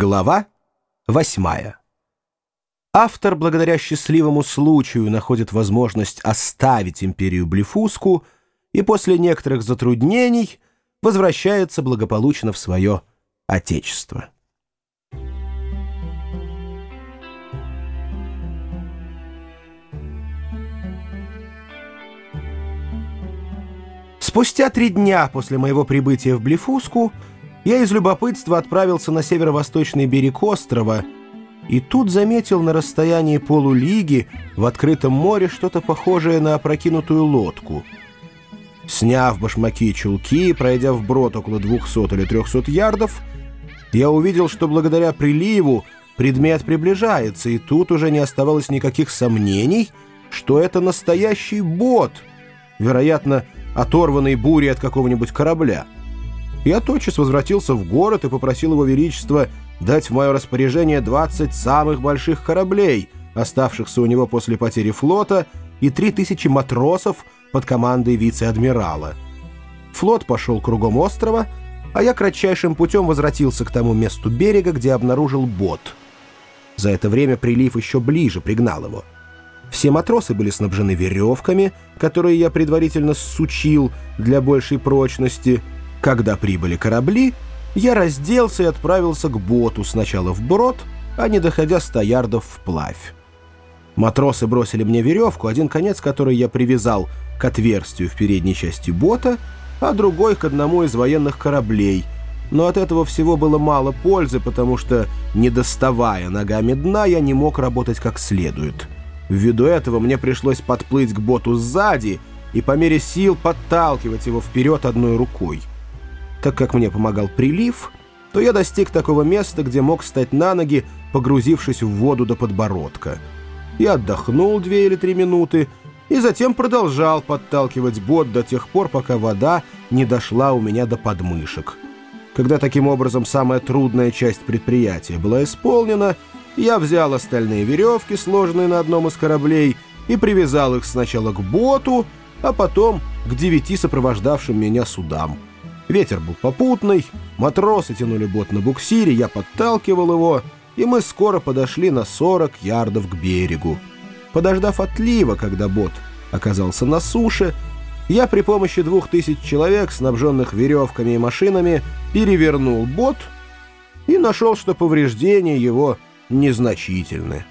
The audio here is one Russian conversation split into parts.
Глава восьмая. Автор, благодаря счастливому случаю, находит возможность оставить империю Блефуску и после некоторых затруднений возвращается благополучно в свое отечество. Спустя три дня после моего прибытия в Блефуску я из любопытства отправился на северо-восточный берег острова и тут заметил на расстоянии полулиги в открытом море что-то похожее на опрокинутую лодку. Сняв башмаки и чулки, пройдя вброд около 200 или 300 ярдов, я увидел, что благодаря приливу предмет приближается, и тут уже не оставалось никаких сомнений, что это настоящий бот, вероятно, оторванный бурей от какого-нибудь корабля. Я тотчас возвратился в город и попросил его величества дать в мое распоряжение 20 самых больших кораблей, оставшихся у него после потери флота, и 3000 матросов под командой вице-адмирала. Флот пошел кругом острова, а я кратчайшим путем возвратился к тому месту берега, где обнаружил бот. За это время прилив еще ближе пригнал его. Все матросы были снабжены веревками, которые я предварительно сучил для большей прочности — когда прибыли корабли, я разделся и отправился к боту сначала в брод, а не доходя ста ярдов вплавь. Матросы бросили мне веревку, один конец которой я привязал к отверстию в передней части бота, а другой к одному из военных кораблей. Но от этого всего было мало пользы, потому что, не доставая ногами дна, я не мог работать как следует. Ввиду этого мне пришлось подплыть к боту сзади и по мере сил подталкивать его вперед одной рукой. Так как мне помогал прилив, то я достиг такого места, где мог встать на ноги, погрузившись в воду до подбородка. Я отдохнул две или три минуты и затем продолжал подталкивать бот до тех пор, пока вода не дошла у меня до подмышек. Когда таким образом самая трудная часть предприятия была исполнена, я взял остальные веревки, сложенные на одном из кораблей, и привязал их сначала к боту, а потом к девяти сопровождавшим меня судам. Ветер был попутный, матросы тянули бот на буксире, я подталкивал его, и мы скоро подошли на 40 ярдов к берегу. Подождав отлива, когда бот оказался на суше, я при помощи двух тысяч человек, снабженных веревками и машинами, перевернул бот и нашел, что повреждения его незначительны.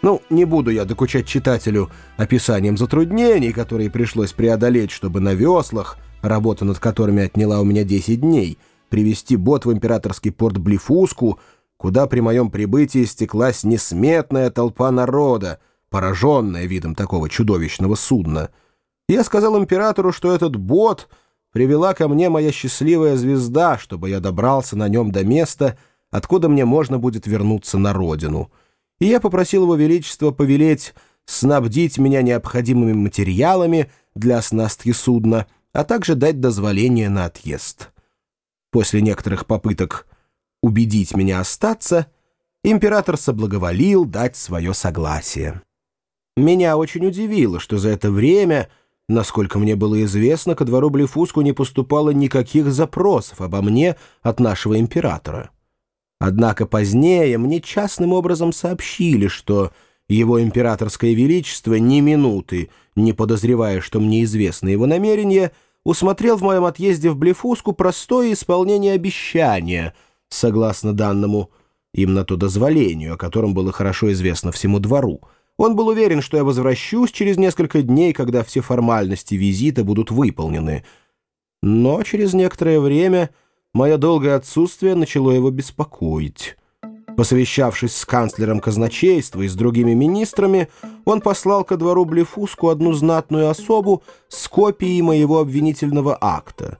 Ну, не буду я докучать читателю описанием затруднений, которые пришлось преодолеть, чтобы на веслах — работа над которыми отняла у меня 10 дней, привести бот в императорский порт Блифуску, куда при моем прибытии стеклась несметная толпа народа, пораженная видом такого чудовищного судна. Я сказал императору, что этот бот привела ко мне моя счастливая звезда, чтобы я добрался на нем до места, откуда мне можно будет вернуться на родину. И я попросил его величество повелеть снабдить меня необходимыми материалами для оснастки судна — а также дать дозволение на отъезд. После некоторых попыток убедить меня остаться, император соблаговолил дать свое согласие. Меня очень удивило, что за это время, насколько мне было известно, ко двору Блефуску не поступало никаких запросов обо мне от нашего императора. Однако позднее мне частным образом сообщили, что его императорское величество ни минуты, не подозревая, что мне известны его намерения, усмотрел в моем отъезде в Блефуску простое исполнение обещания, согласно данному им на то дозволению, о котором было хорошо известно всему двору. Он был уверен, что я возвращусь через несколько дней, когда все формальности визита будут выполнены. Но через некоторое время мое долгое отсутствие начало его беспокоить. Посовещавшись с канцлером казначейства и с другими министрами, он послал ко двору Блефуску одну знатную особу с копией моего обвинительного акта.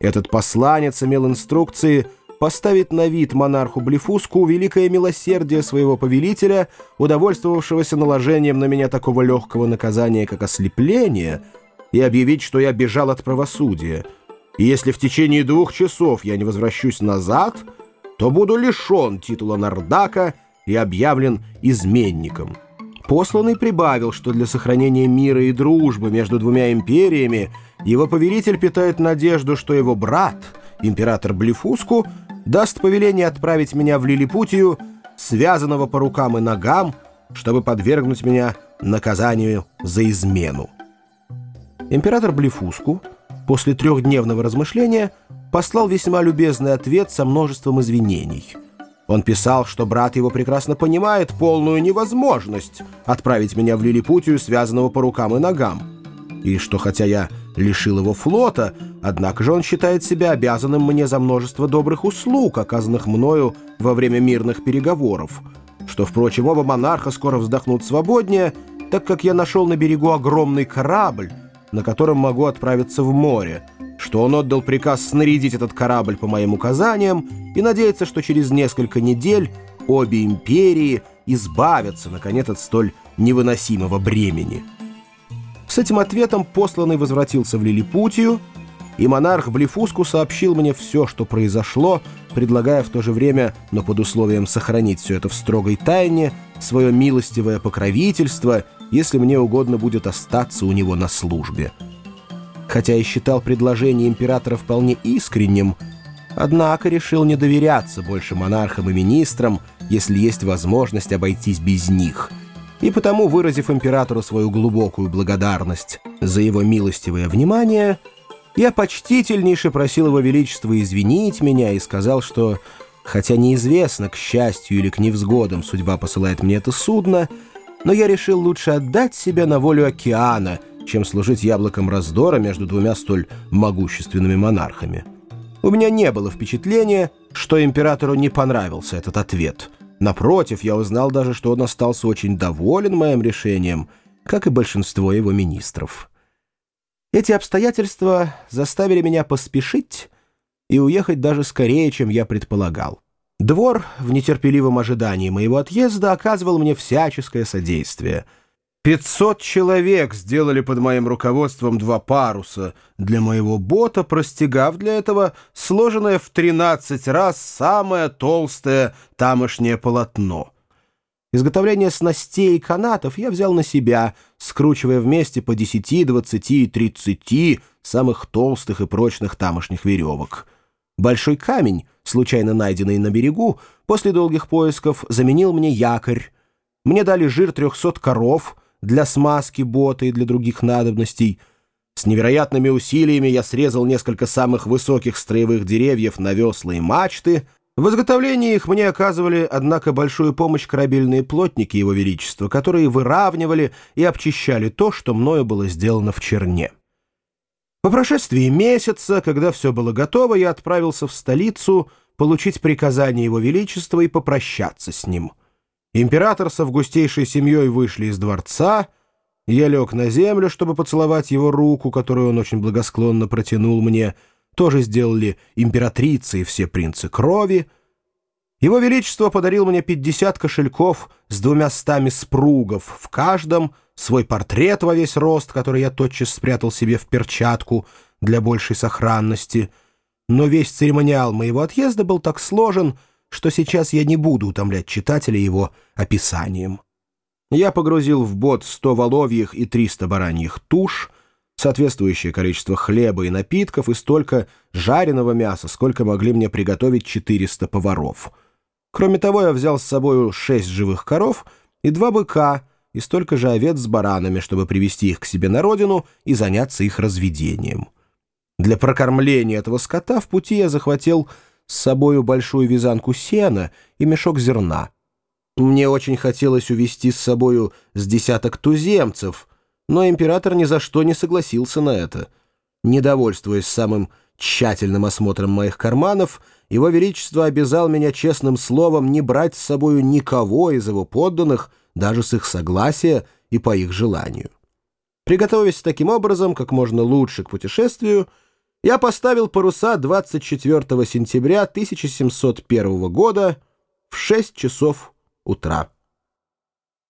Этот посланец имел инструкции поставить на вид монарху Блефуску великое милосердие своего повелителя, удовольствовавшегося наложением на меня такого легкого наказания, как ослепление, и объявить, что я бежал от правосудия. И если в течение двух часов я не возвращусь назад — то буду лишен титула Нардака и объявлен изменником». Посланный прибавил, что для сохранения мира и дружбы между двумя империями его повелитель питает надежду, что его брат, император Блефуску, даст повеление отправить меня в Лилипутию, связанного по рукам и ногам, чтобы подвергнуть меня наказанию за измену. Император Блефуску после трехдневного размышления послал весьма любезный ответ со множеством извинений. Он писал, что брат его прекрасно понимает полную невозможность отправить меня в Лилипутию, связанного по рукам и ногам, и что хотя я лишил его флота, однако же он считает себя обязанным мне за множество добрых услуг, оказанных мною во время мирных переговоров, что, впрочем, оба монарха скоро вздохнут свободнее, так как я нашел на берегу огромный корабль, на котором могу отправиться в море, что он отдал приказ снарядить этот корабль по моим указаниям и надеется, что через несколько недель обе империи избавятся, наконец, от столь невыносимого бремени. С этим ответом посланный возвратился в Лилипутию, и монарх Блефуску сообщил мне все, что произошло, предлагая в то же время, но под условием сохранить все это в строгой тайне, свое милостивое покровительство, если мне угодно будет остаться у него на службе. Хотя и считал предложение императора вполне искренним, однако решил не доверяться больше монархам и министрам, если есть возможность обойтись без них. И потому, выразив императору свою глубокую благодарность за его милостивое внимание, я почтительнейше просил его величества извинить меня и сказал, что, хотя неизвестно, к счастью или к невзгодам судьба посылает мне это судно, но я решил лучше отдать себя на волю океана, чем служить яблоком раздора между двумя столь могущественными монархами. У меня не было впечатления, что императору не понравился этот ответ. Напротив, я узнал даже, что он остался очень доволен моим решением, как и большинство его министров. Эти обстоятельства заставили меня поспешить и уехать даже скорее, чем я предполагал. Двор в нетерпеливом ожидании моего отъезда оказывал мне всяческое содействие — Пятьсот человек сделали под моим руководством два паруса для моего бота, простегав для этого сложенное в тринадцать раз самое толстое тамошнее полотно. Изготовление снастей и канатов я взял на себя, скручивая вместе по десяти, двадцати и тридцати самых толстых и прочных тамошних веревок. Большой камень, случайно найденный на берегу, после долгих поисков заменил мне якорь. Мне дали жир трехсот коров — для смазки бота и для других надобностей. С невероятными усилиями я срезал несколько самых высоких строевых деревьев на весла и мачты. В изготовлении их мне оказывали, однако, большую помощь корабельные плотники Его Величества, которые выравнивали и обчищали то, что мною было сделано в черне. По прошествии месяца, когда все было готово, я отправился в столицу получить приказание Его Величества и попрощаться с ним — Император с августейшей семьей вышли из дворца. Я лег на землю, чтобы поцеловать его руку, которую он очень благосклонно протянул мне. Тоже сделали императрица и все принцы крови. Его Величество подарил мне 50 кошельков с двумя стами спругов, в каждом свой портрет во весь рост, который я тотчас спрятал себе в перчатку для большей сохранности. Но весь церемониал моего отъезда был так сложен, что сейчас я не буду утомлять читателя его описанием. Я погрузил в бот 100 воловьих и 300 бараньих туш, соответствующее количество хлеба и напитков и столько жареного мяса, сколько могли мне приготовить 400 поваров. Кроме того, я взял с собой 6 живых коров и два быка, и столько же овец с баранами, чтобы привести их к себе на родину и заняться их разведением. Для прокормления этого скота в пути я захватил с собою большую вязанку сена и мешок зерна. Мне очень хотелось увезти с собою с десяток туземцев, но император ни за что не согласился на это. Недовольствуясь самым тщательным осмотром моих карманов, его Величество обязал меня честным словом не брать с собою никого из его подданных, даже с их согласия и по их желанию. Приготовясь таким образом как можно лучше к путешествию, я поставил паруса 24 сентября 1701 года в 6 часов утра.